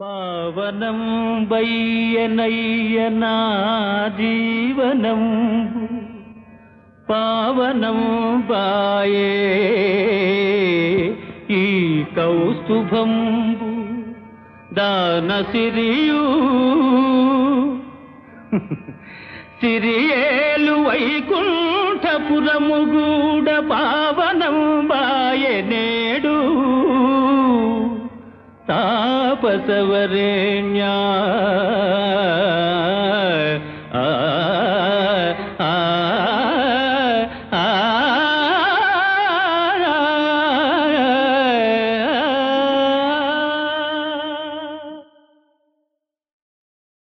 పావనం వయ్యనయ్యనా జీవనం పావనం బాయే ఈ కౌస్తుభంబు దాన సిరియు సిరియేలు వైకుంఠపురముగూడ పావనం బాయే నేడు. പസവരേ ഞാ